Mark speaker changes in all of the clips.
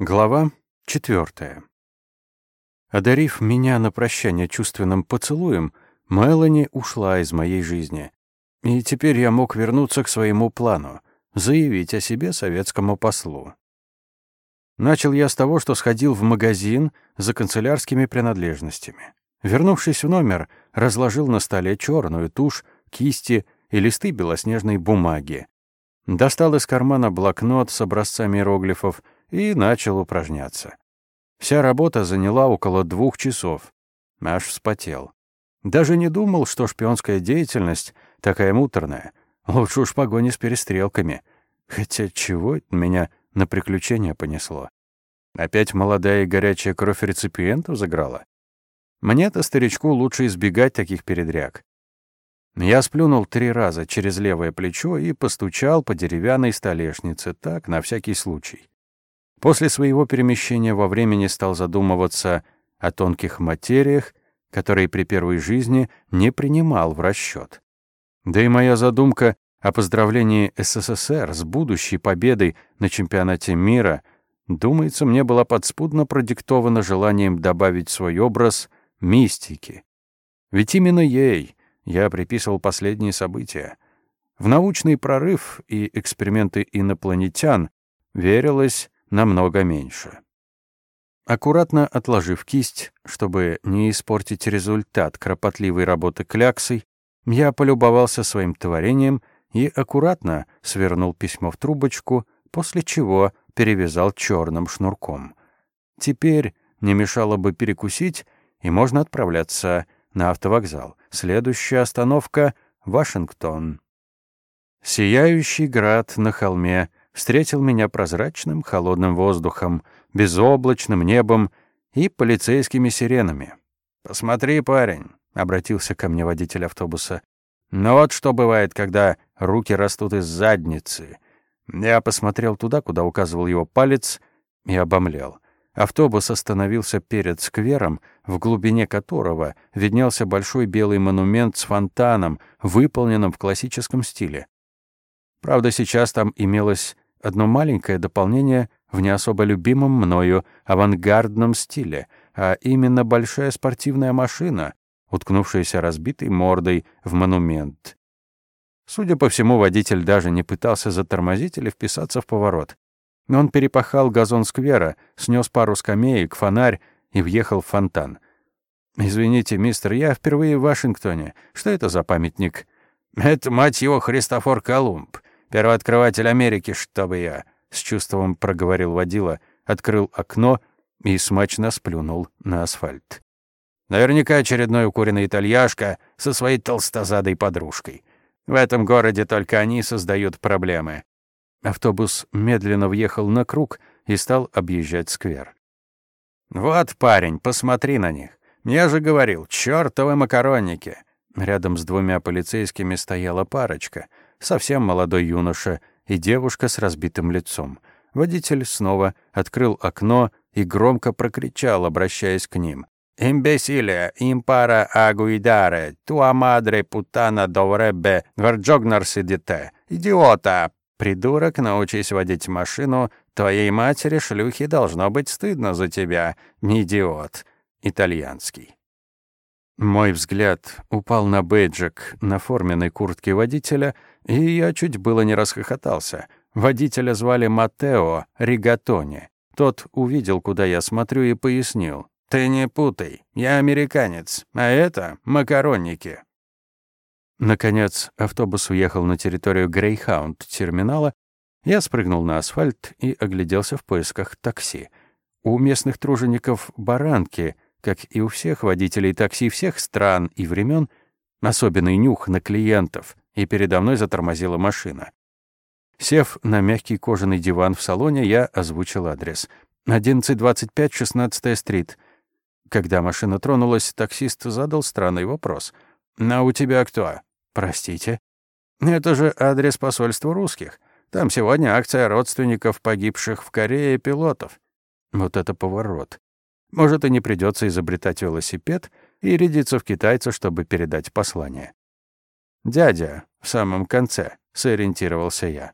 Speaker 1: Глава четвертая. Одарив меня на прощание чувственным поцелуем, Мелани ушла из моей жизни. И теперь я мог вернуться к своему плану — заявить о себе советскому послу. Начал я с того, что сходил в магазин за канцелярскими принадлежностями. Вернувшись в номер, разложил на столе черную тушь, кисти и листы белоснежной бумаги. Достал из кармана блокнот с образцами иероглифов — и начал упражняться. Вся работа заняла около двух часов. Аж вспотел. Даже не думал, что шпионская деятельность такая муторная. Лучше уж погони с перестрелками. Хотя чего это меня на приключения понесло? Опять молодая и горячая кровь реципиентов заграла? Мне-то, старичку, лучше избегать таких передряг. Я сплюнул три раза через левое плечо и постучал по деревянной столешнице, так, на всякий случай. После своего перемещения во времени стал задумываться о тонких материях, которые при первой жизни не принимал в расчет. Да и моя задумка о поздравлении СССР с будущей победой на чемпионате мира, думается, мне была подспудно продиктована желанием добавить свой образ мистики. Ведь именно ей я приписывал последние события. В научный прорыв и эксперименты инопланетян верилось намного меньше. Аккуратно отложив кисть, чтобы не испортить результат кропотливой работы кляксой, я полюбовался своим творением и аккуратно свернул письмо в трубочку, после чего перевязал черным шнурком. Теперь не мешало бы перекусить, и можно отправляться на автовокзал. Следующая остановка — Вашингтон. Сияющий град на холме встретил меня прозрачным холодным воздухом, безоблачным небом и полицейскими сиренами. «Посмотри, парень», — обратился ко мне водитель автобуса. «Ну вот что бывает, когда руки растут из задницы». Я посмотрел туда, куда указывал его палец, и обомлел. Автобус остановился перед сквером, в глубине которого виднелся большой белый монумент с фонтаном, выполненным в классическом стиле. Правда, сейчас там имелось одно маленькое дополнение в не особо любимом мною авангардном стиле, а именно большая спортивная машина, уткнувшаяся разбитой мордой в монумент. Судя по всему, водитель даже не пытался затормозить или вписаться в поворот. Он перепахал газон сквера, снес пару скамеек, фонарь и въехал в фонтан. «Извините, мистер, я впервые в Вашингтоне. Что это за памятник?» «Это, мать его, Христофор Колумб. Первооткрыватель Америки, чтобы я!» — с чувством проговорил водила, открыл окно и смачно сплюнул на асфальт. «Наверняка очередной укуренный итальяшка со своей толстозадой подружкой. В этом городе только они создают проблемы». Автобус медленно въехал на круг и стал объезжать сквер. «Вот, парень, посмотри на них. Я же говорил, чёртовы макаронники!» Рядом с двумя полицейскими стояла парочка — совсем молодой юноша и девушка с разбитым лицом. Водитель снова открыл окно и громко прокричал, обращаясь к ним. «Имбесиле, импара агуидаре, туа мадре путана довребе варджогнарси дите, идиота!» «Придурок, научись водить машину, твоей матери шлюхи должно быть стыдно за тебя, идиот!» Итальянский. Мой взгляд упал на бейджик на форменной куртке водителя, и я чуть было не расхохотался. Водителя звали Матео Ригатони. Тот увидел, куда я смотрю, и пояснил. «Ты не путай, я американец, а это макаронники». Наконец, автобус уехал на территорию Грейхаунд-терминала. Я спрыгнул на асфальт и огляделся в поисках такси. У местных тружеников баранки — как и у всех водителей такси всех стран и времен, особенный нюх на клиентов, и передо мной затормозила машина. Сев на мягкий кожаный диван в салоне, я озвучил адрес. 1125 16 стрит. Когда машина тронулась, таксист задал странный вопрос. «А у тебя кто?» «Простите?» «Это же адрес посольства русских. Там сегодня акция родственников погибших в Корее пилотов». Вот это поворот. Может, и не придется изобретать велосипед и рядиться в китайца, чтобы передать послание. «Дядя, в самом конце», — сориентировался я.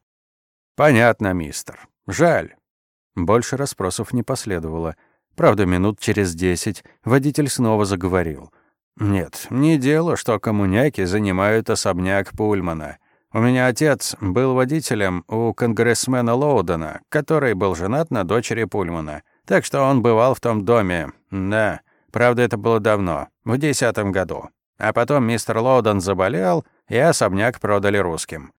Speaker 1: «Понятно, мистер. Жаль. Больше расспросов не последовало. Правда, минут через десять водитель снова заговорил. «Нет, не дело, что коммуняки занимают особняк Пульмана. У меня отец был водителем у конгрессмена Лоудена, который был женат на дочери Пульмана. Так что он бывал в том доме. Да, правда, это было давно, в десятом году. А потом мистер Лоуден заболел, и особняк продали русским.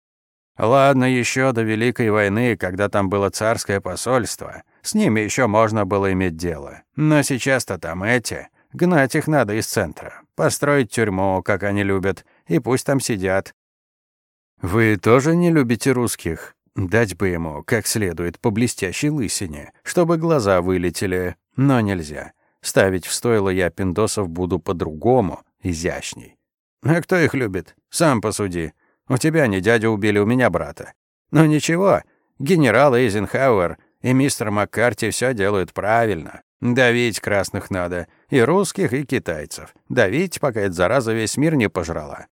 Speaker 1: Ладно, еще до Великой войны, когда там было царское посольство, с ними еще можно было иметь дело. Но сейчас-то там эти. Гнать их надо из центра. Построить тюрьму, как они любят, и пусть там сидят. Вы тоже не любите русских? Дать бы ему, как следует, по блестящей лысине, чтобы глаза вылетели, но нельзя. Ставить в стойло я пиндосов буду по-другому, изящней. А кто их любит? Сам посуди. У тебя не дядя убили, у меня брата. Но ничего, генерал Эйзенхауэр и мистер Маккарти все делают правильно. Давить красных надо, и русских, и китайцев. Давить, пока эта зараза весь мир не пожрала.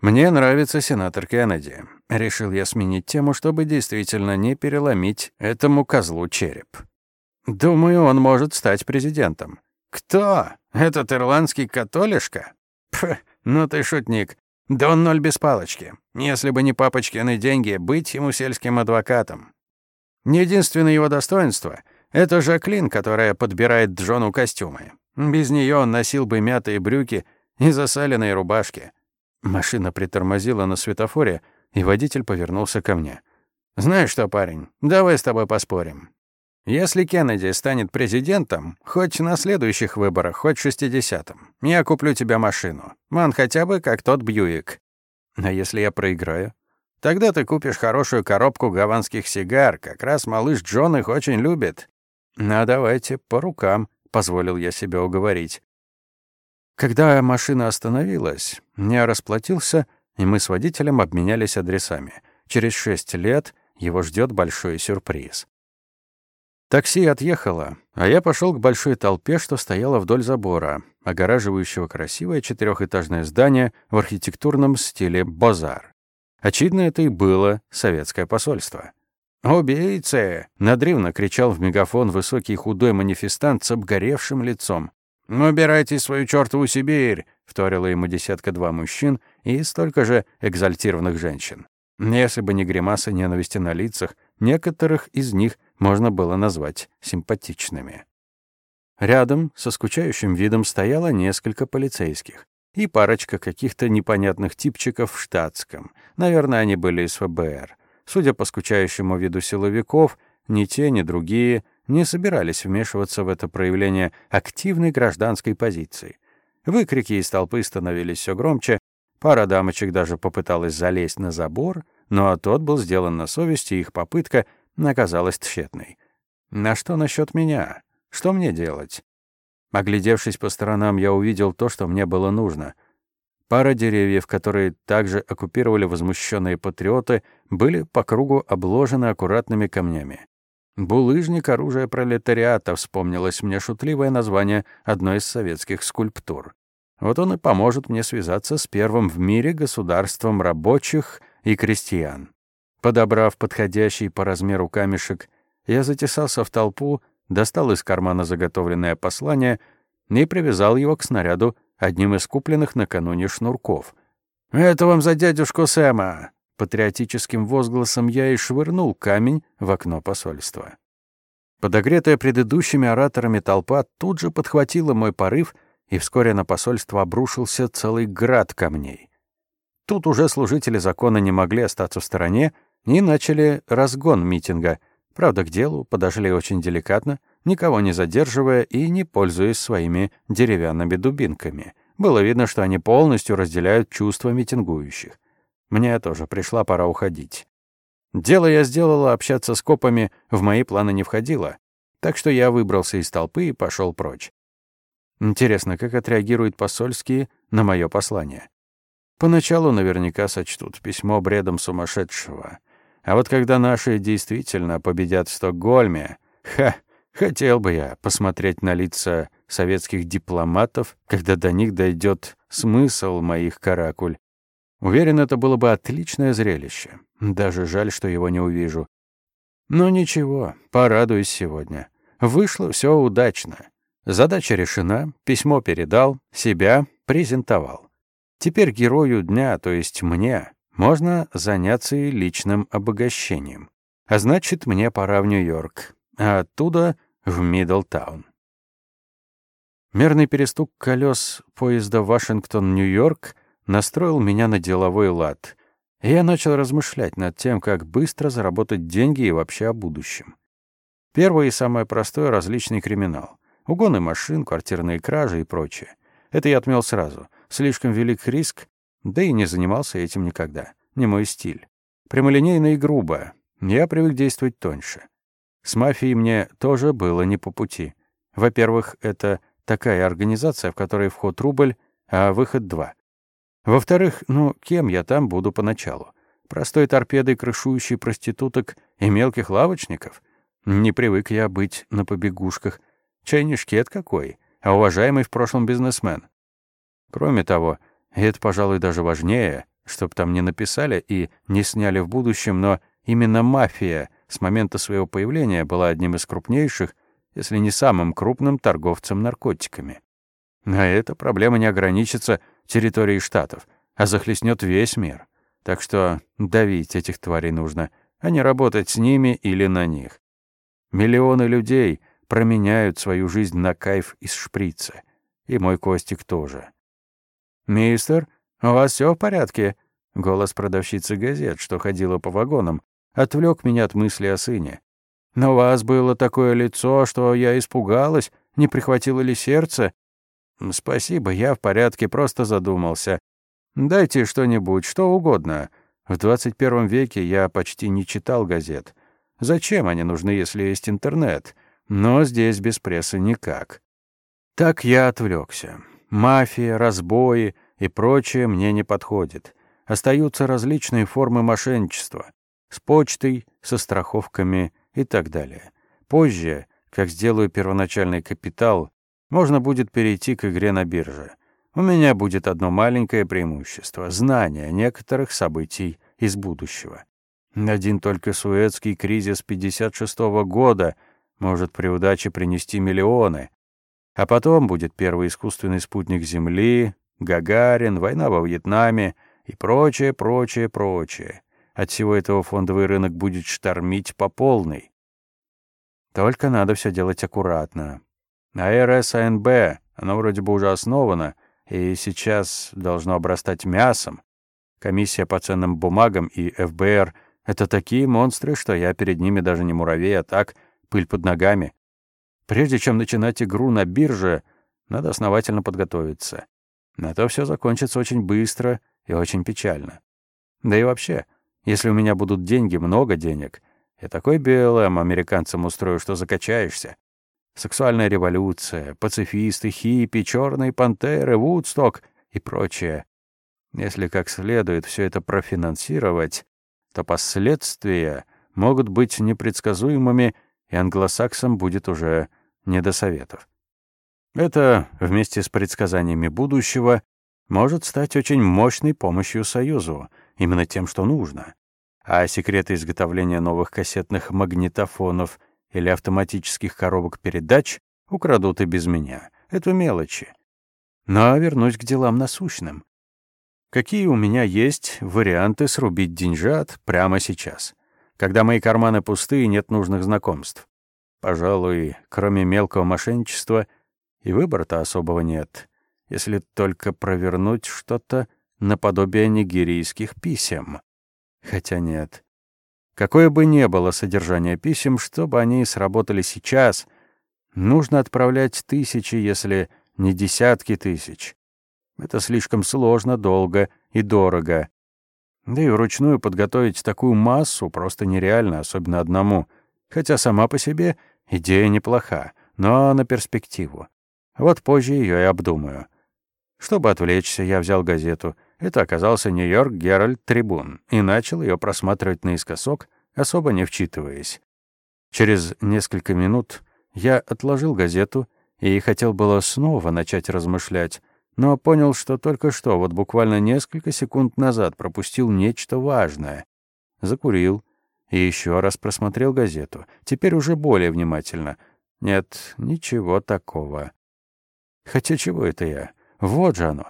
Speaker 1: Мне нравится сенатор Кеннеди. Решил я сменить тему, чтобы действительно не переломить этому козлу череп. Думаю, он может стать президентом. Кто? Этот ирландский католишка? Пх, ну ты шутник. Да он ноль без палочки. Если бы не папочкины деньги, быть ему сельским адвокатом. Единственное его достоинство — это Жаклин, которая подбирает Джону костюмы. Без нее он носил бы мятые брюки и засаленные рубашки. Машина притормозила на светофоре, и водитель повернулся ко мне. «Знаешь что, парень, давай с тобой поспорим. Если Кеннеди станет президентом, хоть на следующих выборах, хоть 60-м, я куплю тебе машину. Ман хотя бы как тот Бьюик. А если я проиграю? Тогда ты купишь хорошую коробку гаванских сигар, как раз малыш Джон их очень любит. Ну, давайте по рукам, позволил я себе уговорить. Когда машина остановилась, я расплатился, и мы с водителем обменялись адресами. Через шесть лет его ждет большой сюрприз. Такси отъехало, а я пошел к большой толпе, что стояла вдоль забора, огораживающего красивое четырехэтажное здание в архитектурном стиле «Базар». Очевидно, это и было советское посольство. «Убийцы!» — надрывно кричал в мегафон высокий худой манифестант с обгоревшим лицом. «Убирайте свою чертову Сибирь!» — вторила ему десятка-два мужчин и столько же экзальтированных женщин. Если бы не гримасы ненависти на лицах, некоторых из них — можно было назвать симпатичными. Рядом со скучающим видом стояло несколько полицейских и парочка каких-то непонятных типчиков в штатском. Наверное, они были из ФБР. Судя по скучающему виду силовиков, ни те, ни другие не собирались вмешиваться в это проявление активной гражданской позиции. Выкрики из толпы становились все громче, пара дамочек даже попыталась залезть на забор, но тот был сделан на совести, и их попытка оказалась тщетной. На что насчет меня? Что мне делать? Оглядевшись по сторонам, я увидел то, что мне было нужно. Пара деревьев, которые также оккупировали возмущенные патриоты, были по кругу обложены аккуратными камнями. «Булыжник оружия пролетариата» вспомнилось мне шутливое название одной из советских скульптур. Вот он и поможет мне связаться с первым в мире государством рабочих и крестьян. Подобрав подходящий по размеру камешек, я затесался в толпу, достал из кармана заготовленное послание и привязал его к снаряду одним из купленных накануне шнурков. «Это вам за дядюшку Сэма!» Патриотическим возгласом я и швырнул камень в окно посольства. Подогретая предыдущими ораторами толпа тут же подхватила мой порыв, и вскоре на посольство обрушился целый град камней. Тут уже служители закона не могли остаться в стороне, и начали разгон митинга. Правда, к делу подошли очень деликатно, никого не задерживая и не пользуясь своими деревянными дубинками. Было видно, что они полностью разделяют чувства митингующих. Мне тоже пришла пора уходить. Дело я сделала, общаться с копами в мои планы не входило, так что я выбрался из толпы и пошел прочь. Интересно, как отреагируют посольские на мое послание? Поначалу наверняка сочтут письмо бредом сумасшедшего. А вот когда наши действительно победят в Стокгольме, ха, хотел бы я посмотреть на лица советских дипломатов, когда до них дойдет смысл моих каракуль. Уверен, это было бы отличное зрелище. Даже жаль, что его не увижу. Ну ничего, порадуюсь сегодня. Вышло все удачно. Задача решена, письмо передал, себя презентовал. Теперь герою дня, то есть мне, можно заняться и личным обогащением. А значит, мне пора в Нью-Йорк, а оттуда в Миддлтаун. Мерный перестук колес поезда Вашингтон-Нью-Йорк настроил меня на деловой лад. Я начал размышлять над тем, как быстро заработать деньги и вообще о будущем. Первое и самое простое — различный криминал. Угоны машин, квартирные кражи и прочее. Это я отмел сразу. Слишком велик риск, да и не занимался этим никогда. Не мой стиль. Прямолинейно и грубо. Я привык действовать тоньше. С мафией мне тоже было не по пути. Во-первых, это такая организация, в которой вход рубль, а выход два. Во-вторых, ну, кем я там буду поначалу? Простой торпедой, крышующей проституток и мелких лавочников? Не привык я быть на побегушках. Чай какой, а уважаемый в прошлом бизнесмен. Кроме того, и это, пожалуй, даже важнее, чтоб там не написали и не сняли в будущем, но именно мафия с момента своего появления была одним из крупнейших, если не самым крупным торговцем наркотиками. А эта проблема не ограничится территорией штатов, а захлестнет весь мир. Так что давить этих тварей нужно, а не работать с ними или на них. Миллионы людей променяют свою жизнь на кайф из шприца. И мой Костик тоже. «Мистер, у вас все в порядке?» Голос продавщицы газет, что ходила по вагонам, отвлек меня от мысли о сыне. «Но у вас было такое лицо, что я испугалась, не прихватило ли сердце?» «Спасибо, я в порядке, просто задумался. Дайте что-нибудь, что угодно. В 21 веке я почти не читал газет. Зачем они нужны, если есть интернет? Но здесь без прессы никак». Так я отвлекся. Мафия, разбои и прочее мне не подходит. Остаются различные формы мошенничества. С почтой, со страховками и так далее. Позже, как сделаю первоначальный капитал, можно будет перейти к игре на бирже. У меня будет одно маленькое преимущество — знание некоторых событий из будущего. Один только Суэцкий кризис 56 -го года может при удаче принести миллионы, а потом будет первый искусственный спутник Земли, Гагарин, война во Вьетнаме и прочее, прочее, прочее. От всего этого фондовый рынок будет штормить по полной. Только надо все делать аккуратно. А РСАНБ, оно вроде бы уже основано, и сейчас должно обрастать мясом. Комиссия по ценным бумагам и ФБР — это такие монстры, что я перед ними даже не муравей, а так пыль под ногами. Прежде чем начинать игру на бирже, надо основательно подготовиться. На то все закончится очень быстро и очень печально. Да и вообще, если у меня будут деньги, много денег, я такой белым американцам устрою, что закачаешься. Сексуальная революция, пацифисты, хиппи, черные пантеры, Вудсток и прочее. Если как следует все это профинансировать, то последствия могут быть непредсказуемыми, и англосаксам будет уже не до советов. Это, вместе с предсказаниями будущего, может стать очень мощной помощью Союзу, именно тем, что нужно. А секреты изготовления новых кассетных магнитофонов или автоматических коробок передач украдут и без меня. Это мелочи. Но вернусь к делам насущным. Какие у меня есть варианты срубить деньжат прямо сейчас, когда мои карманы пусты и нет нужных знакомств? Пожалуй, кроме мелкого мошенничества, и выбора-то особого нет, если только провернуть что-то наподобие нигерийских писем. Хотя нет. Какое бы ни было содержание писем, чтобы они сработали сейчас, нужно отправлять тысячи, если не десятки тысяч. Это слишком сложно, долго и дорого. Да и вручную подготовить такую массу просто нереально, особенно одному — Хотя сама по себе идея неплоха, но на перспективу. Вот позже ее и обдумаю. Чтобы отвлечься, я взял газету. Это оказался «Нью-Йорк Геральт Трибун» и начал ее просматривать наискосок, особо не вчитываясь. Через несколько минут я отложил газету и хотел было снова начать размышлять, но понял, что только что, вот буквально несколько секунд назад, пропустил нечто важное. Закурил, И еще раз просмотрел газету, теперь уже более внимательно. Нет, ничего такого. Хотя чего это я? Вот же оно.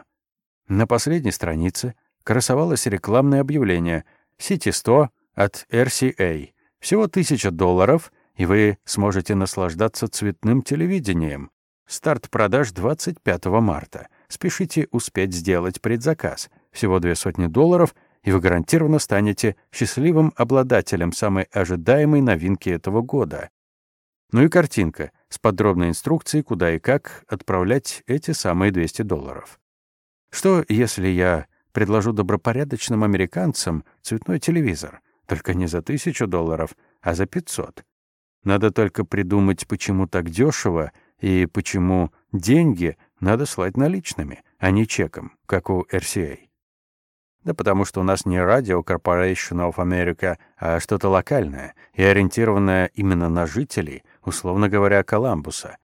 Speaker 1: На последней странице красовалось рекламное объявление «Сити 100 от RCA». Всего тысяча долларов, и вы сможете наслаждаться цветным телевидением. Старт продаж 25 марта. Спешите успеть сделать предзаказ. Всего две сотни долларов, и вы гарантированно станете счастливым обладателем самой ожидаемой новинки этого года. Ну и картинка с подробной инструкцией, куда и как отправлять эти самые 200 долларов. Что, если я предложу добропорядочным американцам цветной телевизор? Только не за тысячу долларов, а за 500. Надо только придумать, почему так дешево и почему деньги надо слать наличными, а не чеком, как у RCA. Да потому что у нас не Radio Corporation of America, а что-то локальное и ориентированное именно на жителей, условно говоря, Коламбуса.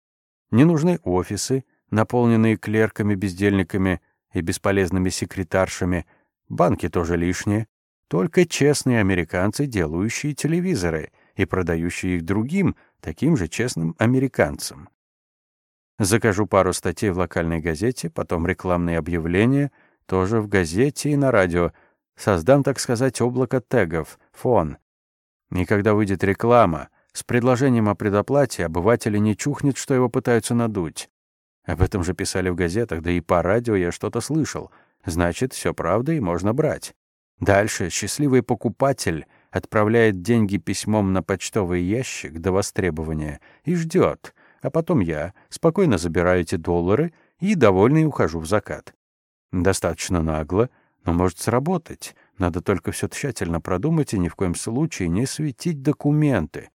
Speaker 1: Не нужны офисы, наполненные клерками-бездельниками и бесполезными секретаршами, банки тоже лишние, только честные американцы, делающие телевизоры и продающие их другим, таким же честным американцам. Закажу пару статей в локальной газете, потом рекламные объявления, тоже в газете и на радио. Создам, так сказать, облако тегов, фон. И когда выйдет реклама с предложением о предоплате, обыватели не чухнет, что его пытаются надуть. Об этом же писали в газетах, да и по радио я что-то слышал. Значит, все правда и можно брать. Дальше счастливый покупатель отправляет деньги письмом на почтовый ящик до востребования и ждет, а потом я спокойно забираю эти доллары и, довольный, ухожу в закат. Достаточно нагло, но может сработать. Надо только все тщательно продумать и ни в коем случае не светить документы.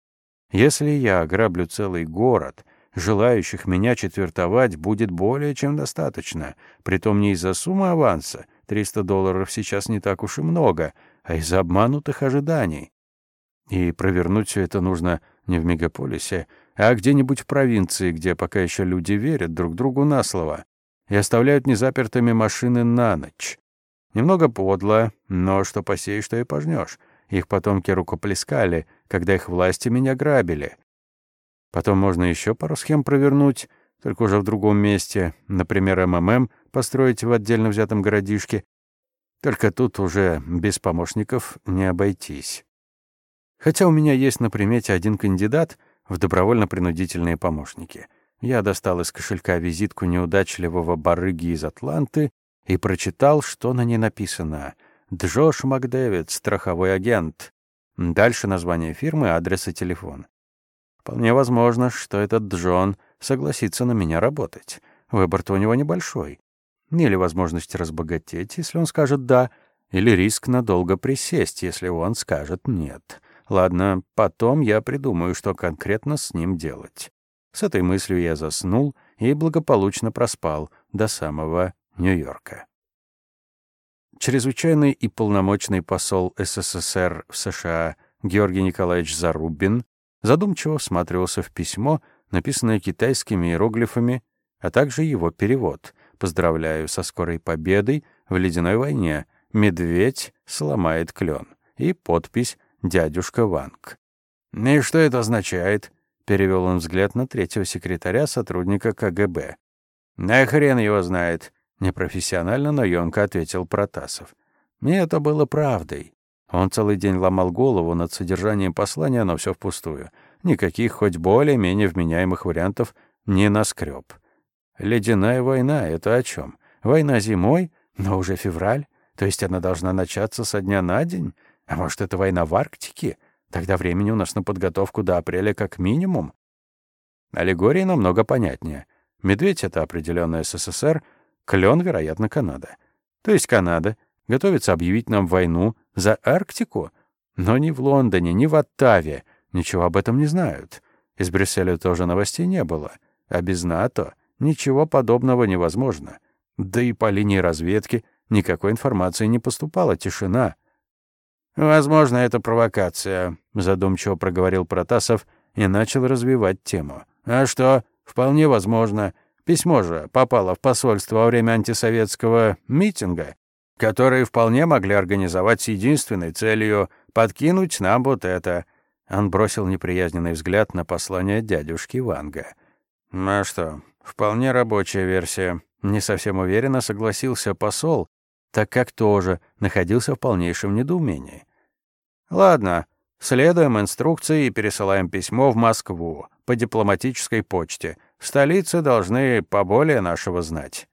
Speaker 1: Если я ограблю целый город, желающих меня четвертовать будет более чем достаточно, притом не из-за суммы аванса, 300 долларов сейчас не так уж и много, а из-за обманутых ожиданий. И провернуть все это нужно не в мегаполисе, а где-нибудь в провинции, где пока еще люди верят друг другу на слово и оставляют незапертыми машины на ночь. Немного подло, но что посеешь, что и пожнешь. Их потомки рукоплескали, когда их власти меня грабили. Потом можно еще пару схем провернуть, только уже в другом месте, например, МММ построить в отдельно взятом городишке. Только тут уже без помощников не обойтись. Хотя у меня есть на примете один кандидат в добровольно-принудительные помощники. Я достал из кошелька визитку неудачливого барыги из Атланты и прочитал, что на ней написано. «Джош Макдэвид, страховой агент». Дальше название фирмы, адрес и телефон. Вполне возможно, что этот Джон согласится на меня работать. Выбор-то у него небольшой. Или возможность разбогатеть, если он скажет «да», или риск надолго присесть, если он скажет «нет». Ладно, потом я придумаю, что конкретно с ним делать. С этой мыслью я заснул и благополучно проспал до самого Нью-Йорка. Чрезвычайный и полномочный посол СССР в США Георгий Николаевич Зарубин задумчиво всматривался в письмо, написанное китайскими иероглифами, а также его перевод. «Поздравляю со скорой победой в ледяной войне. Медведь сломает клен». И подпись «Дядюшка Ванг». «И что это означает?» — перевел он взгляд на третьего секретаря сотрудника КГБ. «На хрен его знает», — непрофессионально, но ёмко ответил Протасов. «Мне это было правдой. Он целый день ломал голову над содержанием послания, но все впустую. Никаких хоть более-менее вменяемых вариантов не наскреб. Ледяная война — это о чем? Война зимой, но уже февраль? То есть она должна начаться со дня на день? А может, это война в Арктике? Тогда времени у нас на подготовку до апреля как минимум. Аллегория намного понятнее. Медведь — это определенная СССР, клен, вероятно, Канада. То есть Канада готовится объявить нам войну за Арктику? Но ни в Лондоне, ни в Оттаве ничего об этом не знают. Из Брюсселя тоже новостей не было. А без НАТО ничего подобного невозможно. Да и по линии разведки никакой информации не поступало, тишина. «Возможно, это провокация», — задумчиво проговорил Протасов и начал развивать тему. «А что? Вполне возможно. Письмо же попало в посольство во время антисоветского митинга которые вполне могли организовать с единственной целью подкинуть нам вот это». Он бросил неприязненный взгляд на послание дядюшки Ванга. «Ну а что, вполне рабочая версия». Не совсем уверенно согласился посол, так как тоже находился в полнейшем недоумении. «Ладно, следуем инструкции и пересылаем письмо в Москву по дипломатической почте. В столице должны поболее нашего знать».